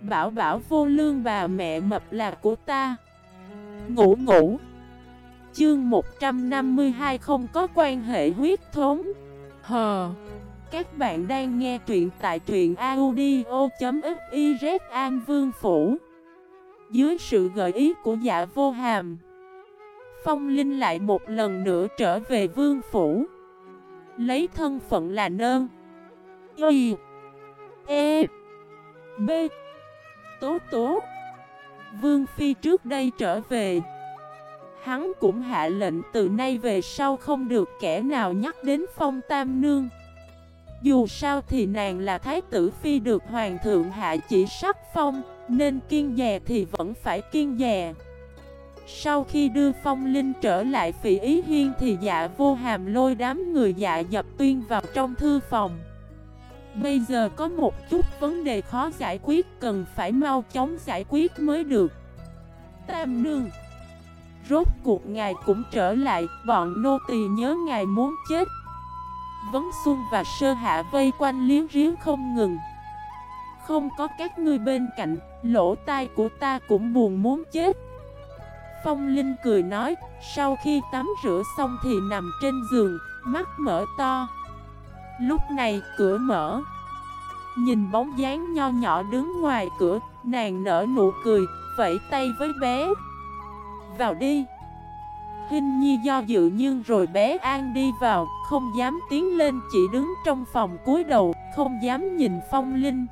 Bảo bảo vô lương bà mẹ mập là của ta. Ngủ ngủ. Chương 152 không có quan hệ huyết thống. Hờ. Các bạn đang nghe truyện tại truyện audio.xyz An Vương Phủ. Dưới sự gợi ý của dạ vô hàm, Phong Linh lại một lần nữa trở về Vương Phủ. Lấy thân phận là nơn. Y. E. B. Tố tố Vương Phi trước đây trở về. Hắn cũng hạ lệnh từ nay về sau không được kẻ nào nhắc đến phong tam nương. Dù sao thì nàng là thái tử phi được hoàng thượng hạ chỉ sắc phong, Nên kiên dè thì vẫn phải kiên dè. Sau khi đưa phong linh trở lại phỉ ý hiên thì dạ vô hàm lôi đám người dạ dập tuyên vào trong thư phòng. Bây giờ có một chút vấn đề khó giải quyết, Cần phải mau chóng giải quyết mới được. Tam nương Rốt cuộc ngài cũng trở lại, Bọn nô tỳ nhớ ngài muốn chết. Vấn Xuân và Sơ Hạ vây quanh liếng riếu không ngừng. Không có các ngươi bên cạnh, Lỗ tai của ta cũng buồn muốn chết. Phong Linh cười nói, Sau khi tắm rửa xong thì nằm trên giường, Mắt mở to. Lúc này cửa mở. Nhìn bóng dáng nho nhỏ đứng ngoài cửa Nàng nở nụ cười Vẫy tay với bé. Vào đi. Hình nhi do dự nhưng rồi bé An đi vào Không dám tiến lên chỉ đứng trong phòng cúi đầu Không dám nhìn phong linh.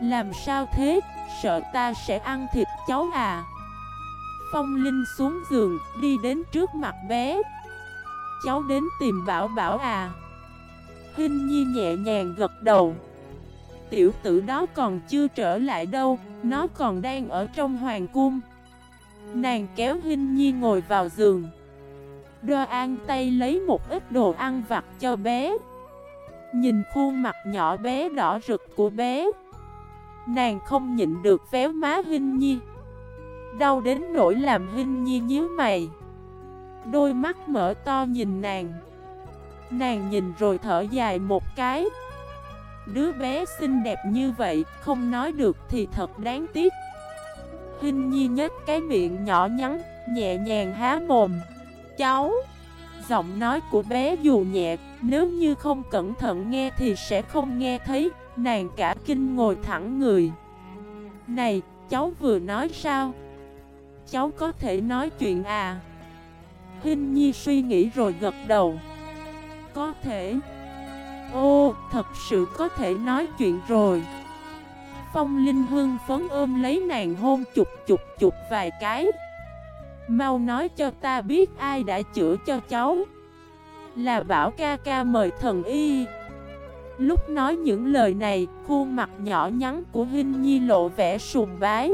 Làm sao thế? Sợ ta sẽ ăn thịt cháu à? Phong Linh xuống giường, đi đến trước mặt bé. Cháu đến tìm Bảo Bảo à? Hình Nhi nhẹ nhàng gật đầu. Tiểu tử đó còn chưa trở lại đâu, Nó còn đang ở trong hoàng cung. Nàng kéo Hinh Nhi ngồi vào giường. Đo an tay lấy một ít đồ ăn vặt cho bé. Nhìn khuôn mặt nhỏ bé đỏ rực của bé. Nàng không nhịn được véo má Hinh Nhi. Đau đến nỗi làm Hinh Nhi nhíu mày. Đôi mắt mở to nhìn nàng. Nàng nhìn rồi thở dài một cái. Đứa bé xinh đẹp như vậy, Không nói được thì thật đáng tiếc. Hình nhi nhếch cái miệng nhỏ nhắn, Nhẹ nhàng há mồm. Cháu! Giọng nói của bé dù nhẹ, Nếu như không cẩn thận nghe thì sẽ không nghe thấy. Nàng cả kinh ngồi thẳng người. Này, cháu vừa nói sao? Cháu có thể nói chuyện à? Hình nhi suy nghĩ rồi gật đầu. Có thể. Ô, thật sự có thể nói chuyện rồi. Phong Linh Hương phấn ôm lấy nàng hôn chụp chụp chụp vài cái. Mau nói cho ta biết ai đã chữa cho cháu. Là bảo ca ca mời thần y. Lúc nói những lời này Khuôn mặt nhỏ nhắn của Hinh Nhi lộ vẻ sùng bái.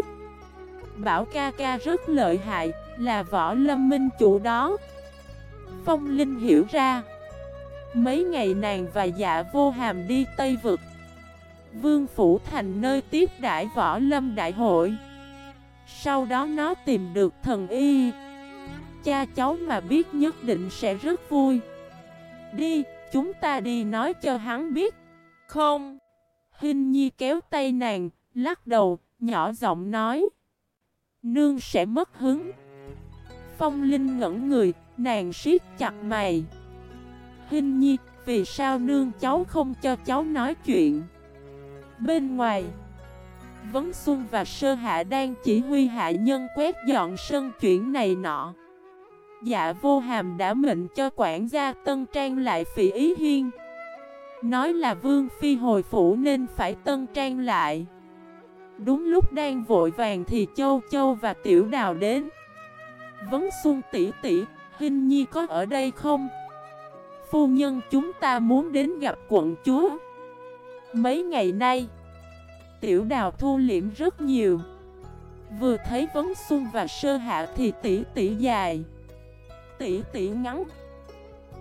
Bảo ca ca rất lợi hại Là võ lâm minh chủ đó. Phong Linh hiểu ra Mấy ngày nàng và dạ vô hàm đi Tây Vực. Vương Phủ thành nơi tiếp đại võ lâm đại hội. Sau đó nó tìm được thần y. Cha cháu mà biết nhất định sẽ rất vui. Đi, chúng ta đi nói cho hắn biết. Không. Hình nhi kéo tay nàng, lắc đầu, nhỏ giọng nói. Nương sẽ mất hứng. Phong Linh ngẩn người, nàng siết chặt mày Hình nhi, vì sao nương cháu không cho cháu nói chuyện? Bên ngoài, Vấn Xuân và Sơ Hạ đang chỉ huy hạ nhân quét dọn sân chuyển này nọ. Dạ vô hàm đã mệnh cho quản gia Tân Trang lại phỉ ý hiên. Nói là Vương Phi hồi phủ nên phải Tân Trang lại. Đúng lúc đang vội vàng thì Châu Châu và Tiểu Đào đến. Vấn Xuân tỷ tỷ, Hình Nhi có ở đây không? Phu nhân, chúng ta muốn đến gặp quận chúa. Mấy ngày nay, Tiểu đào thu liễm rất nhiều. Vừa thấy vấn xuân và sơ hạ thì tỷ tỷ dài. Tỷ tỷ ngắn.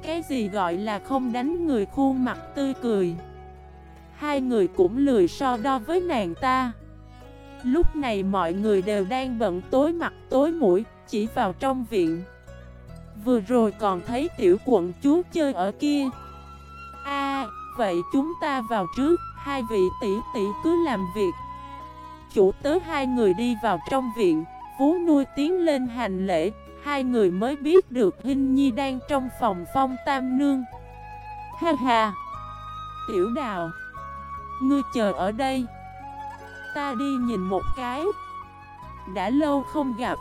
Cái gì gọi là không đánh người khuôn mặt tươi cười. Hai người cũng lười so đo với nàng ta. Lúc này mọi người đều đang bận tối mặt tối mũi, Chỉ vào trong viện. Vừa rồi còn thấy tiểu quận chúa chơi ở kia. A, vậy chúng ta vào trước. Hai vị tỷ tỷ cứ làm việc. Chủ tớ hai người đi vào trong viện. Phú nuôi tiến lên hành lễ. Hai người mới biết được Hinh Nhi đang trong phòng phong tam nương. Ha ha. Tiểu đào. Ngươi chờ ở đây. Ta đi nhìn một cái. Đã lâu không gặp.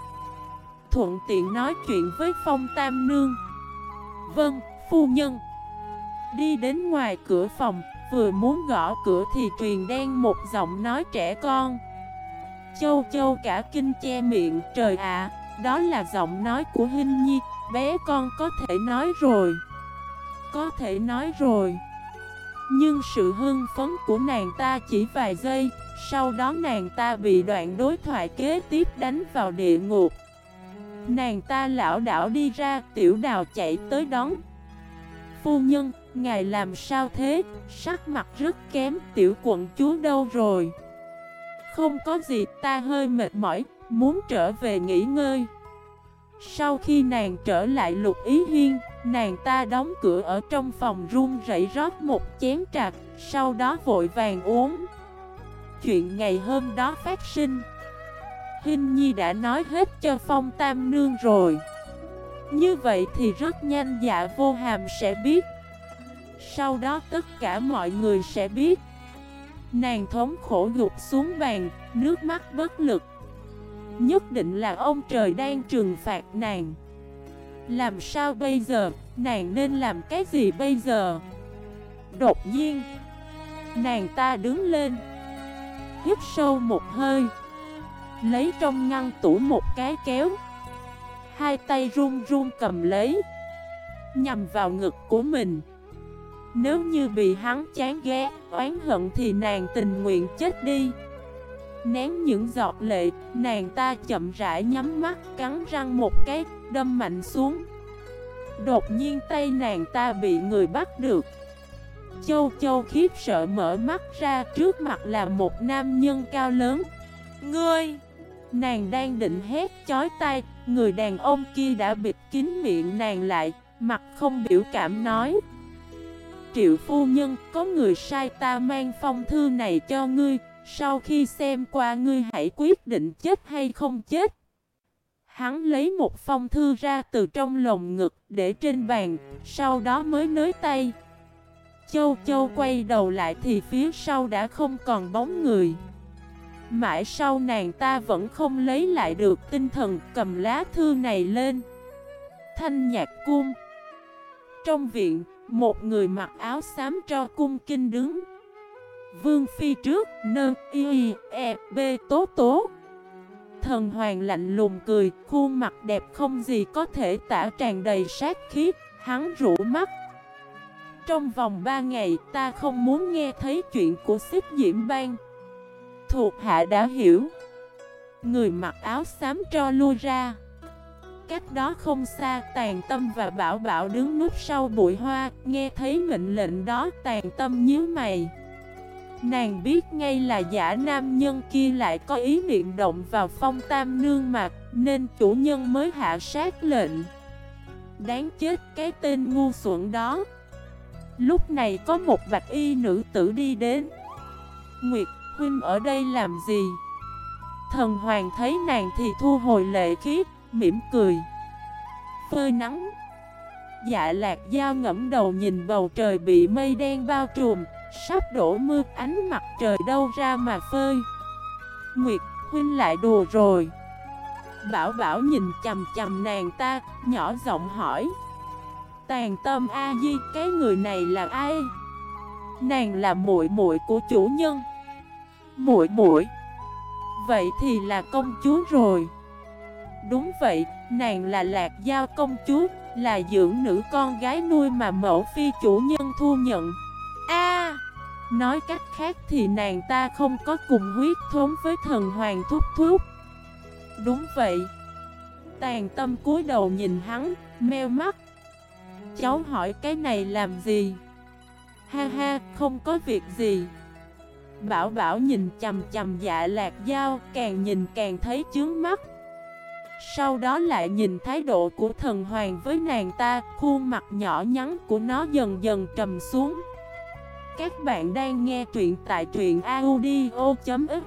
Thuận tiện nói chuyện với phong tam nương. Vâng, phu nhân. Đi đến ngoài cửa phòng Vừa muốn gõ cửa thì truyền đen một giọng nói trẻ con. Châu châu cả kinh che miệng Trời ạ, đó là giọng nói của Hinh Nhi Bé con có thể nói rồi. Có thể nói rồi. Nhưng sự hưng phấn của nàng ta chỉ vài giây Sau đó nàng ta bị đoạn đối thoại kế tiếp đánh vào địa ngục. Nàng ta lão đảo đi ra Tiểu đào chạy tới đón Phu nhân, ngài làm sao thế? Sắc mặt rất kém Tiểu quận chúa đâu rồi? Không có gì ta hơi mệt mỏi Muốn trở về nghỉ ngơi Sau khi nàng trở lại lục ý hiên Nàng ta đóng cửa ở trong phòng run rẩy rót một chén trà Sau đó vội vàng uống Chuyện ngày hôm đó phát sinh Hinh Nhi đã nói hết cho Phong Tam Nương rồi. Như vậy thì rất nhanh dạ vô hàm sẽ biết. Sau đó tất cả mọi người sẽ biết. Nàng thống khổ gục xuống bàn, nước mắt bất lực. Nhất định là ông trời đang trừng phạt nàng. Làm sao bây giờ, nàng nên làm cái gì bây giờ? Đột nhiên Nàng ta đứng lên Hít sâu một hơi. Lấy trong ngăn tủ một cái kéo. Hai tay run run cầm lấy. Nhằm vào ngực của mình. Nếu như bị hắn chán ghét, oán hận thì nàng tình nguyện chết đi. Nén những giọt lệ, nàng ta chậm rãi nhắm mắt cắn răng một cái, đâm mạnh xuống. Đột nhiên tay nàng ta bị người bắt được. Châu Châu khiếp sợ mở mắt ra trước mặt là một nam nhân cao lớn. Ngươi! Nàng đang định hét chói tay, người đàn ông kia đã bịt kín miệng nàng lại, mặt không biểu cảm nói Triệu phu nhân, có người sai ta mang phong thư này cho ngươi, sau khi xem qua ngươi hãy quyết định chết hay không chết. Hắn lấy một phong thư ra từ trong lồng ngực để trên bàn, sau đó mới nới tay. Châu Châu quay đầu lại thì phía sau đã không còn bóng người. Mãi sau nàng ta vẫn không lấy lại được tinh thần cầm lá thư này lên. Thanh nhạc cung. Trong viện, một người mặc áo xám cho cung kinh đứng. Vương phi trước, nơ, y, e, b, tố tố. Thần hoàng lạnh lùng cười, khuôn mặt đẹp không gì có thể tả tràn đầy sát khí, hắn rũ mắt. Trong vòng 3 ngày ta không muốn nghe thấy chuyện của xếp diễm bang thuộc hạ đã hiểu. Người mặc áo xám cho lui ra. Cách đó không xa Tàn Tâm và Bảo Bảo đứng núp sau bụi hoa, Nghe thấy mệnh lệnh đó Tàn Tâm nhíu mày. Nàng biết ngay là giả nam nhân kia lại có ý niệm động vào phong tam nương mặt, Nên chủ nhân mới hạ sát lệnh. Đáng chết, cái tên ngu xuẩn đó. Lúc này có một bạch y nữ tử đi đến. Nguyệt Huynh ở đây làm gì? Thần hoàng thấy nàng thì thu hồi lệ khí, mỉm cười. Phơi nắng. Dạ lạc dao ngẫm đầu nhìn bầu trời bị mây đen bao trùm Sắp đổ mưa ánh mặt trời đâu ra mà phơi. Nguyệt huynh lại đùa rồi. Bảo bảo nhìn chầm chầm nàng ta Nhỏ giọng hỏi. Tàn tâm A-di cái người này là ai? Nàng là muội muội của chủ nhân muội muội. Vậy thì là công chúa rồi. Đúng vậy, nàng là lạc giao công chúa Là dưỡng nữ con gái nuôi mà mẫu phi chủ nhân thu nhận. A! Nói cách khác thì nàng ta không có cùng huyết thống với thần hoàng thúc thúc. Đúng vậy. Tàn tâm cúi đầu nhìn hắn, meo mắt. Cháu hỏi cái này làm gì? Ha ha, không có việc gì. Bảo bảo nhìn chầm chầm dạ lạc dao Càng nhìn càng thấy chướng mắt. Sau đó lại nhìn thái độ của thần hoàng với nàng ta, Khuôn mặt nhỏ nhắn của nó dần dần trầm xuống. Các bạn đang nghe truyện tại truyện audio.fif